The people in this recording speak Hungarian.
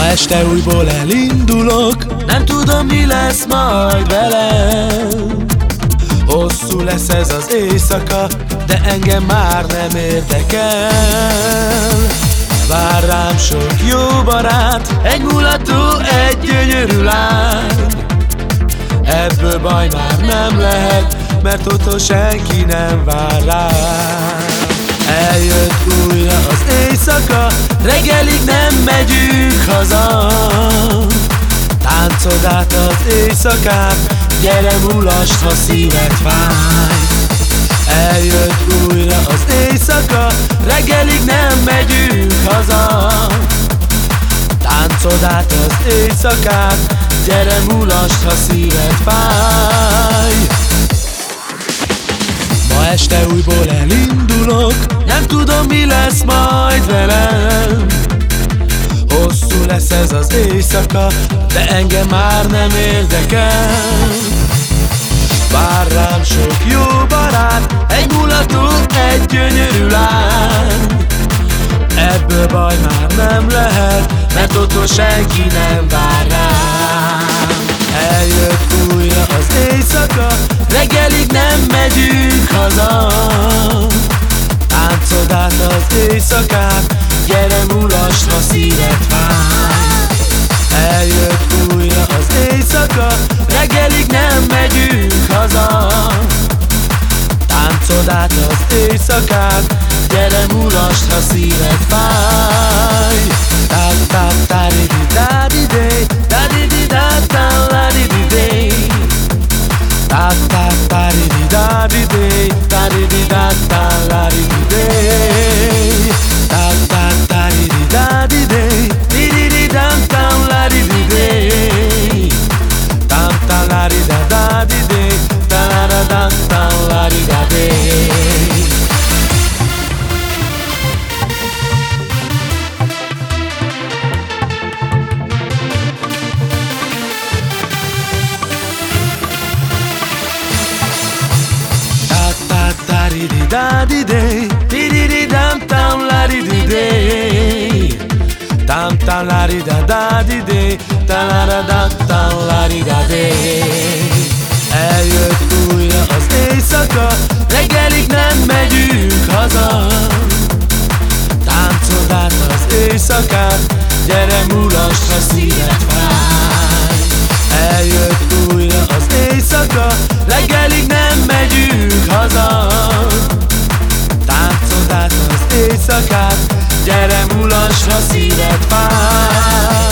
este újból elindulok Nem tudom mi lesz majd velem Hosszú lesz ez az éjszaka De engem már nem érdekel. Vár rám sok jó barát Egy mulató, egy gyönyörű lány. Ebből baj már nem lehet Mert otthon senki nem vár rám éjszaka Reggelig nem megyünk haza. Táncod át az éjszakát Gyere mulasd, ha szíved fáj Eljött újra az éjszaka Reggelig nem megyünk haza. Táncod át az éjszakát Gyere mulasd, ha szíved fáj Ma este újból elindulok tudom mi lesz majd velem. Hosszú lesz ez az éjszaka De engem már nem érdekel. Vár rám sok jó barát Egy mulató, egy gyönyörű lány. Ebből baj már nem lehet Mert otthon senki nem vár rám. Eljött éjszakát Gyere mulasd, ha szíved fáj Eljött újra az éjszaka Reggelig nem megyünk haza. Táncod át az éjszakát Gyere mulasd, ha szíved fáj di da di day di di di dam tam la di di day tam tam la di da da di day ta la da da tam la di da day Eljött újra az éjszaka Reggelig nem megyünk haza. Táncod át az éjszakát Gyere mulasd, ha szíved fáj éjszakát Gyere mulasd, ha szíved fáj